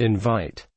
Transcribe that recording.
Invite.